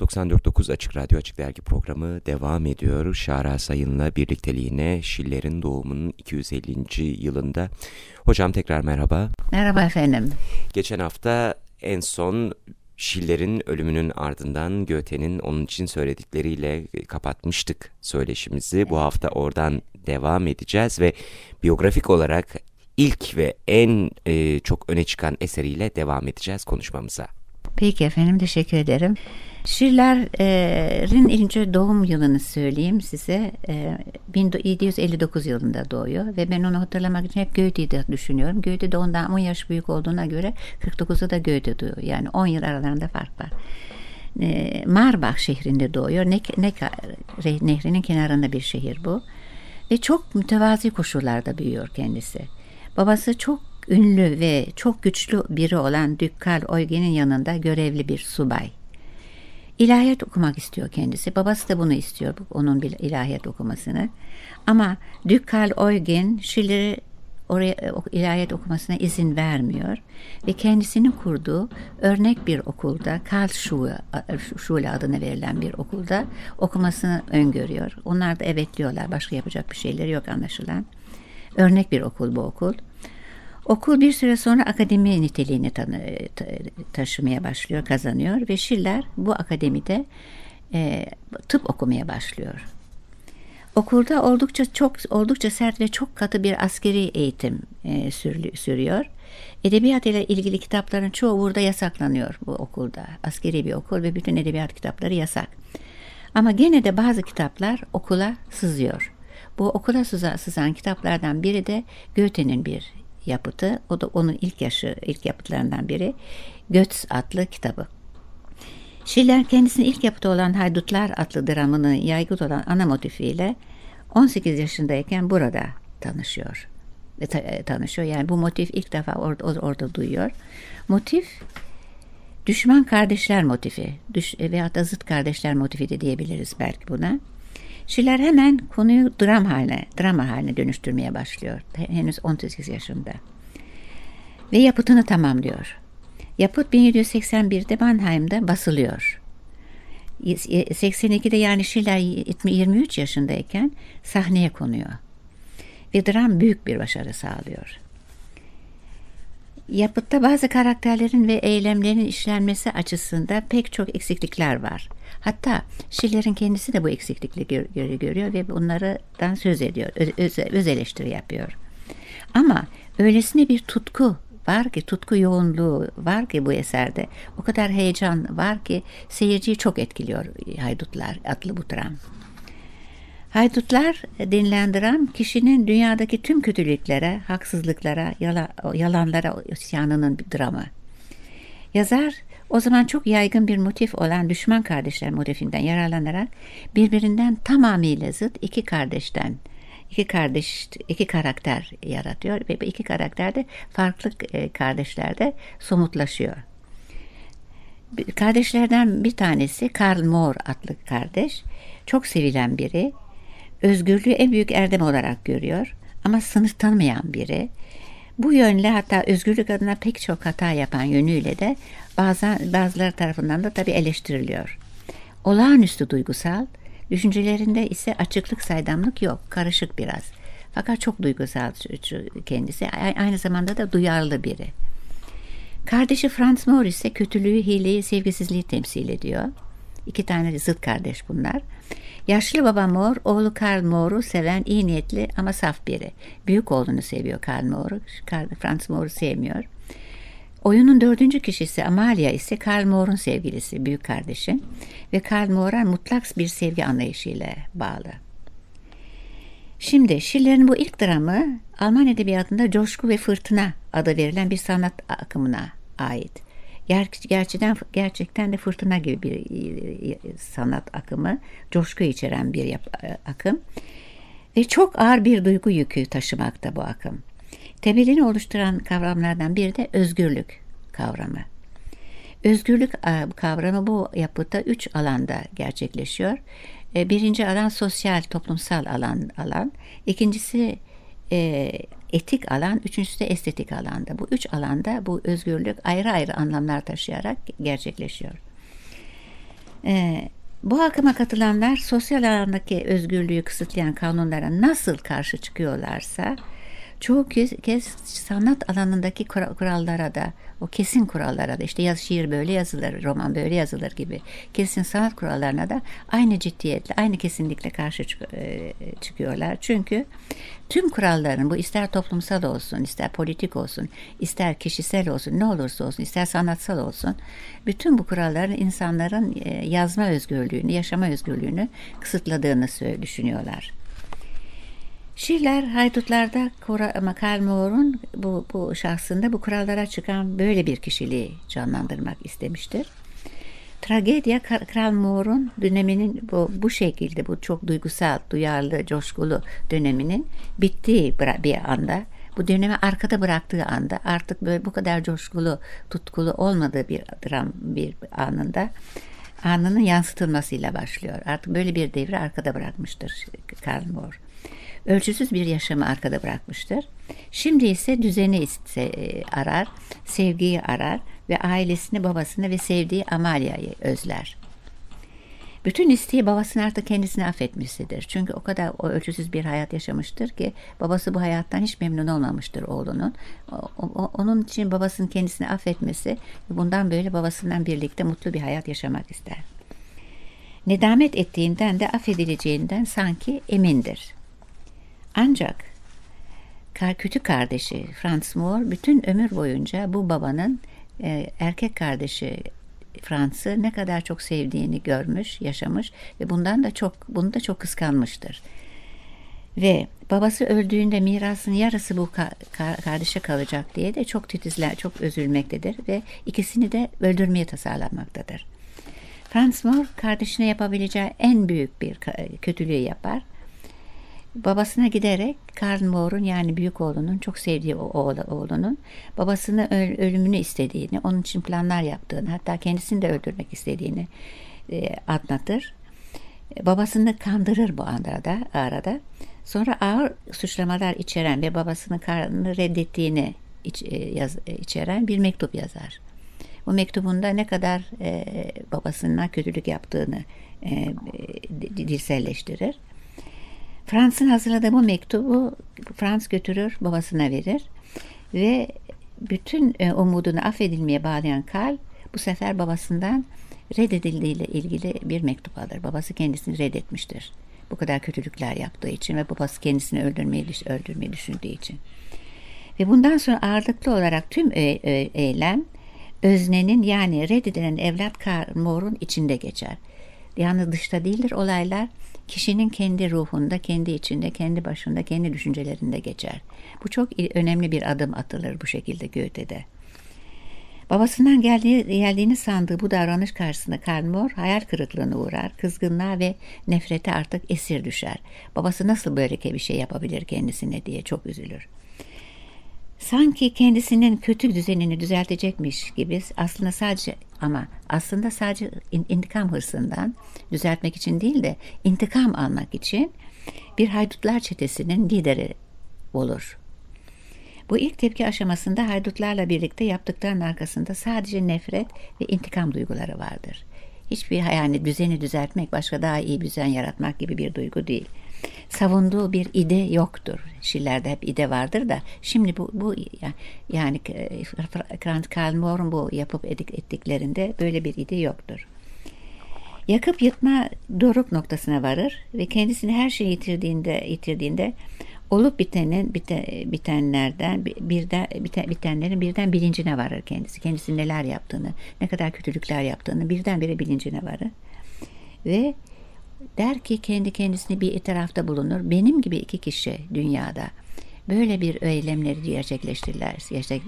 94.9 Açık Radyo Açık Dergi programı devam ediyor. Şara Sayın'la birlikteliğine Şiller'in doğumunun 250. yılında. Hocam tekrar merhaba. Merhaba efendim. Geçen hafta en son Şiller'in ölümünün ardından Göte'nin onun için söyledikleriyle kapatmıştık söyleşimizi. Bu hafta oradan devam edeceğiz ve biyografik olarak ilk ve en e, çok öne çıkan eseriyle devam edeceğiz konuşmamıza. Peki efendim teşekkür ederim. Schiller'in ilk doğum yılını söyleyeyim size. 1759 yılında doğuyor ve ben onu hatırlamak için hep Goethe'yi düşünüyorum. Goethe de ondan 10 yaş büyük olduğuna göre 49'da da Goethe doğuyor. Yani 10 yıl aralarında fark var. Marbach şehrinde doğuyor. Neckar nehrinin kenarında bir şehir bu. Ve çok mütevazi koşullarda büyüyor kendisi. Babası çok ünlü ve çok güçlü biri olan Dükkal Oygen'in yanında görevli bir subay. İlahiyat okumak istiyor kendisi. Babası da bunu istiyor, onun bir ilahiyat okumasını. Ama Dükkal Eugen Schiller'i oraya ilahiyat okumasına izin vermiyor ve kendisinin kurduğu örnek bir okulda Karlsruhe Schule adına verilen bir okulda okumasını öngörüyor. Onlar da evet diyorlar. Başka yapacak bir şeyleri yok anlaşılan. Örnek bir okul bu okul. Okul bir süre sonra akademi niteliğini tanı, taşımaya başlıyor, kazanıyor ve Schiller bu akademide e, tıp okumaya başlıyor. Okulda oldukça çok oldukça sert ve çok katı bir askeri eğitim e, sürüyor. Edebiyat ile ilgili kitapların çoğu burada yasaklanıyor bu okulda. Askeri bir okul ve bütün edebiyat kitapları yasak. Ama gene de bazı kitaplar okula sızıyor. Bu okula sızan kitaplardan biri de Goethe'nin bir yapıtı. O da onun ilk yaşı, ilk yapıtlarından biri. Götz adlı kitabı. Schiller kendisinin ilk yapıtı olan Haydutlar adlı dramının yaygın olan ana motifiyle 18 yaşındayken burada tanışıyor. E, tanışıyor. Yani bu motif ilk defa orada, orada duyuyor. Motif düşman kardeşler motifi düş, veyahut da zıt kardeşler motifi de diyebiliriz belki buna. Schiller hemen konuyu dram haline, drama haline dönüştürmeye başlıyor. Henüz 18 yaşında. Ve yapıtını tamamlıyor. Yapıt 1781'de Mannheim'da basılıyor. 82'de yani Schiller 23 yaşındayken sahneye konuyor. Ve dram büyük bir başarı sağlıyor. Yapıtta bazı karakterlerin ve eylemlerin işlenmesi açısından pek çok eksiklikler var. Hatta Schiller'in kendisi de bu eksiklikleri görüyor ve bunlardan söz ediyor, öz, öz eleştiri yapıyor. Ama öylesine bir tutku var ki, tutku yoğunluğu var ki bu eserde. O kadar heyecan var ki seyirciyi çok etkiliyor Haydutlar adlı bu dram. Haydutlar denilen dram kişinin dünyadaki tüm kötülüklere, haksızlıklara, yala, yalanlara isyanının bir dramı. Yazar o zaman çok yaygın bir motif olan düşman kardeşler motifinden yararlanarak birbirinden tamamıyla zıt iki kardeşten iki kardeş iki karakter yaratıyor ve iki karakter de farklı e, kardeşlerde somutlaşıyor. Kardeşlerden bir tanesi Karl Mohr adlı kardeş. Çok sevilen biri. Özgürlüğü en büyük erdem olarak görüyor ama sınıf tanımayan biri. Bu yönle hatta özgürlük adına pek çok hata yapan yönüyle de bazen bazıları tarafından da tabii eleştiriliyor. Olağanüstü duygusal, düşüncelerinde ise açıklık saydamlık yok, karışık biraz. Fakat çok duygusal kendisi, aynı zamanda da duyarlı biri. Kardeşi Franz Mohr ise kötülüğü, hileyi, sevgisizliği temsil ediyor. İki tane zıt kardeş bunlar. Yaşlı baba Mohr, oğlu Karl Mohr'u seven iyi niyetli ama saf biri. Büyük oğlunu seviyor Karl Mohr'u. Franz Mohr'u sevmiyor. Oyunun dördüncü kişisi Amalia ise Karl Mohr'un sevgilisi, büyük kardeşi ve Karl Mohr'a mutlak bir sevgi anlayışıyla bağlı. Şimdi Schiller'in bu ilk dramı Alman edebiyatında coşku ve fırtına adı verilen bir sanat akımına ait. Ger gerçekten, gerçekten de fırtına gibi bir e, sanat akımı, coşku içeren bir yap, e, akım ve çok ağır bir duygu yükü taşımakta bu akım. Temelini oluşturan kavramlardan biri de özgürlük kavramı. Özgürlük e, kavramı bu yapıda üç alanda gerçekleşiyor. Birinci alan sosyal, toplumsal alan, alan. İkincisi e, etik alan, üçüncüsü de estetik alanda. Bu üç alanda bu özgürlük ayrı ayrı anlamlar taşıyarak gerçekleşiyor. Ee, bu akıma katılanlar sosyal alandaki özgürlüğü kısıtlayan kanunlara nasıl karşı çıkıyorlarsa çoğu kez, kez sanat alanındaki kurallara da o kesin kurallara da işte yaz şiir böyle yazılır, roman böyle yazılır gibi kesin sanat kurallarına da aynı ciddiyetle, aynı kesinlikle karşı e, çıkıyorlar. Çünkü tüm kuralların bu ister toplumsal olsun, ister politik olsun, ister kişisel olsun, ne olursa olsun, ister sanatsal olsun, bütün bu kuralların insanların e, yazma özgürlüğünü, yaşama özgürlüğünü kısıtladığını düşünüyorlar. Şiirler haydutlarda Karl Moore'un bu, bu şahsında bu kurallara çıkan böyle bir kişiliği canlandırmak istemiştir. Tragedya Kral Moore'un döneminin bu, bu şekilde bu çok duygusal, duyarlı, coşkulu döneminin bittiği bir anda bu dönemi arkada bıraktığı anda artık böyle bu kadar coşkulu, tutkulu olmadığı bir dram bir anında anının yansıtılmasıyla başlıyor. Artık böyle bir devri arkada bırakmıştır Karl Moore ölçüsüz bir yaşamı arkada bırakmıştır. Şimdi ise düzeni ise, e, arar, sevgiyi arar ve ailesini, babasını ve sevdiği Amalia'yı özler. Bütün isteği babasını artık kendisini affetmesidir. Çünkü o kadar o ölçüsüz bir hayat yaşamıştır ki babası bu hayattan hiç memnun olmamıştır oğlunun. O, o, onun için babasının kendisini affetmesi bundan böyle babasından birlikte mutlu bir hayat yaşamak ister. Nedamet ettiğinden de affedileceğinden sanki emindir. Ancak kötü kardeşi Franz Moore bütün ömür boyunca bu babanın e, erkek kardeşi Frans'ı ne kadar çok sevdiğini görmüş, yaşamış ve bundan da çok bunu da çok kıskanmıştır. Ve babası öldüğünde mirasın yarısı bu kardeşe kalacak diye de çok titizler, çok üzülmektedir ve ikisini de öldürmeye tasarlanmaktadır. Franz Moore kardeşine yapabileceği en büyük bir kötülüğü yapar babasına giderek Karl Moore'un yani büyük oğlunun çok sevdiği oğlu, oğlunun babasının ölümünü istediğini, onun için planlar yaptığını, hatta kendisini de öldürmek istediğini e, anlatır. Babasını kandırır bu arada, arada. Sonra ağır suçlamalar içeren ve babasının karnını reddettiğini iç, e, yaz, e, içeren bir mektup yazar. Bu mektubunda ne kadar e, babasına kötülük yaptığını e, dilselleştirir. Frans'ın hazırladığı bu mektubu Frans götürür babasına verir ve bütün e, umudunu affedilmeye bağlayan Karl bu sefer babasından reddedildiğiyle ilgili bir mektup alır. Babası kendisini reddetmiştir. Bu kadar kötülükler yaptığı için ve babası kendisini öldürmeyi, öldürmeyi düşündüğü için. Ve bundan sonra ağırlıklı olarak tüm eylem öznenin yani reddedilen evlat Karl Moore'un içinde geçer. Yani dışta değildir olaylar kişinin kendi ruhunda, kendi içinde, kendi başında, kendi düşüncelerinde geçer. Bu çok önemli bir adım atılır bu şekilde Goethe'de. Babasından geldiği, geldiğini sandığı bu davranış karşısında Karl Moore hayal kırıklığına uğrar, kızgınlığa ve nefrete artık esir düşer. Babası nasıl böyle bir şey yapabilir kendisine diye çok üzülür. Sanki kendisinin kötü düzenini düzeltecekmiş gibi aslında sadece ama aslında sadece intikam hırsından düzeltmek için değil de intikam almak için bir haydutlar çetesinin lideri olur. Bu ilk tepki aşamasında haydutlarla birlikte yaptıklarının arkasında sadece nefret ve intikam duyguları vardır. Hiçbir yani düzeni düzeltmek, başka daha iyi bir düzen yaratmak gibi bir duygu değil savunduğu bir ide yoktur. Şiirlerde hep ide vardır da şimdi bu, bu yani Grant Karl Moore'un bu yapıp ettiklerinde böyle bir ide yoktur. Yakıp yıtma doruk noktasına varır ve kendisini her şeyi yitirdiğinde yitirdiğinde olup bitenin bite, bitenlerden birden biten, bitenlerin birden bilincine varır kendisi. Kendisi neler yaptığını, ne kadar kötülükler yaptığını birdenbire bilincine varır. Ve Der ki kendi kendisini bir itirafta bulunur. Benim gibi iki kişi dünyada böyle bir eylemleri gerçekleştirirler,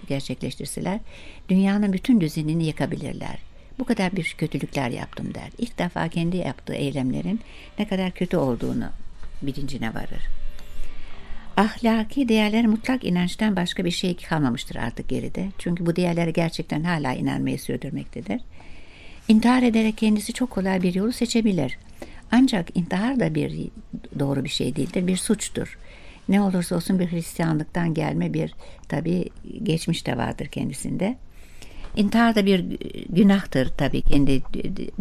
gerçekleştirseler dünyanın bütün düzenini yıkabilirler. Bu kadar bir kötülükler yaptım der. İlk defa kendi yaptığı eylemlerin ne kadar kötü olduğunu bilincine varır. Ahlaki değerler mutlak inançtan başka bir şey kalmamıştır artık geride. Çünkü bu değerlere gerçekten hala inanmayı sürdürmektedir. İntihar ederek kendisi çok kolay bir yolu seçebilir. Ancak intihar da bir doğru bir şey değildir, bir suçtur. Ne olursa olsun bir Hristiyanlıktan gelme bir tabi geçmiş de vardır kendisinde. İntihar da bir günahtır tabii kendi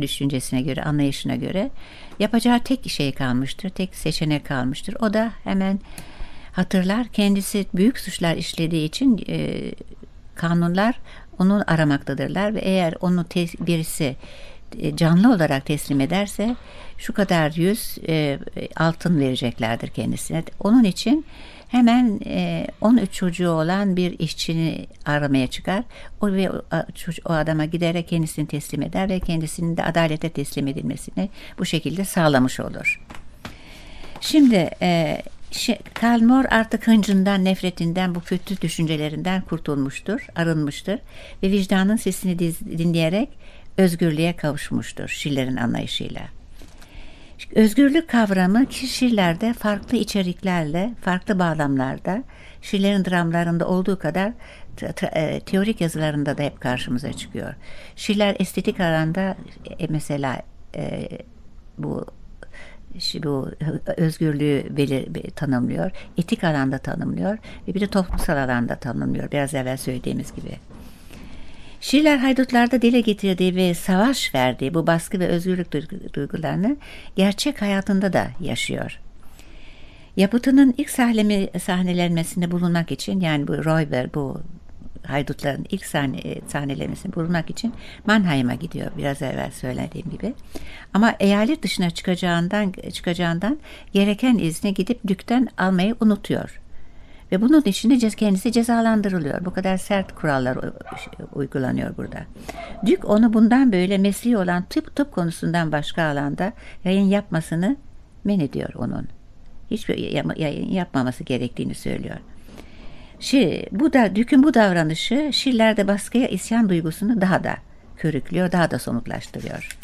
düşüncesine göre, anlayışına göre. Yapacağı tek şey kalmıştır, tek seçenek kalmıştır. O da hemen hatırlar kendisi büyük suçlar işlediği için e, kanunlar onu aramaktadırlar ve eğer onu birisi canlı olarak teslim ederse şu kadar yüz e, altın vereceklerdir kendisine. Onun için hemen e, 13 çocuğu olan bir işçini aramaya çıkar. O ve o, o adama giderek kendisini teslim eder ve kendisinin de adalete teslim edilmesini bu şekilde sağlamış olur. Şimdi e, Karl Moor artık hıncından, nefretinden, bu kötü düşüncelerinden kurtulmuştur, arınmıştır ve vicdanın sesini dinleyerek özgürlüğe kavuşmuştur Schiller'in anlayışıyla. Özgürlük kavramı kişilerde farklı içeriklerle, farklı bağlamlarda, Schiller'in dramlarında olduğu kadar e, teorik yazılarında da hep karşımıza çıkıyor. Schiller estetik alanda e, mesela e, bu bu özgürlüğü belir, tanımlıyor, etik alanda tanımlıyor ve bir de toplumsal alanda tanımlıyor. Biraz evvel söylediğimiz gibi. Schiller haydutlarda dile getirdiği ve savaş verdiği bu baskı ve özgürlük duygularını gerçek hayatında da yaşıyor. Yapıtının ilk sahneleme, sahnelenmesinde bulunmak için yani bu Räuber, bu haydutların ilk sahne, sahnelemesini bulunmak için Mannheim'a gidiyor biraz evvel söylediğim gibi. Ama eyalet dışına çıkacağından çıkacağından gereken izni gidip dükten almayı unutuyor. Ve bunun için de kendisi cezalandırılıyor. Bu kadar sert kurallar uygulanıyor burada. Dük onu bundan böyle mesleği olan tıp tıp konusundan başka alanda yayın yapmasını men ediyor onun. Hiçbir yayın yapmaması gerektiğini söylüyor. Şey, bu da Dük'ün bu davranışı Schiller'de baskıya isyan duygusunu daha da körüklüyor, daha da somutlaştırıyor.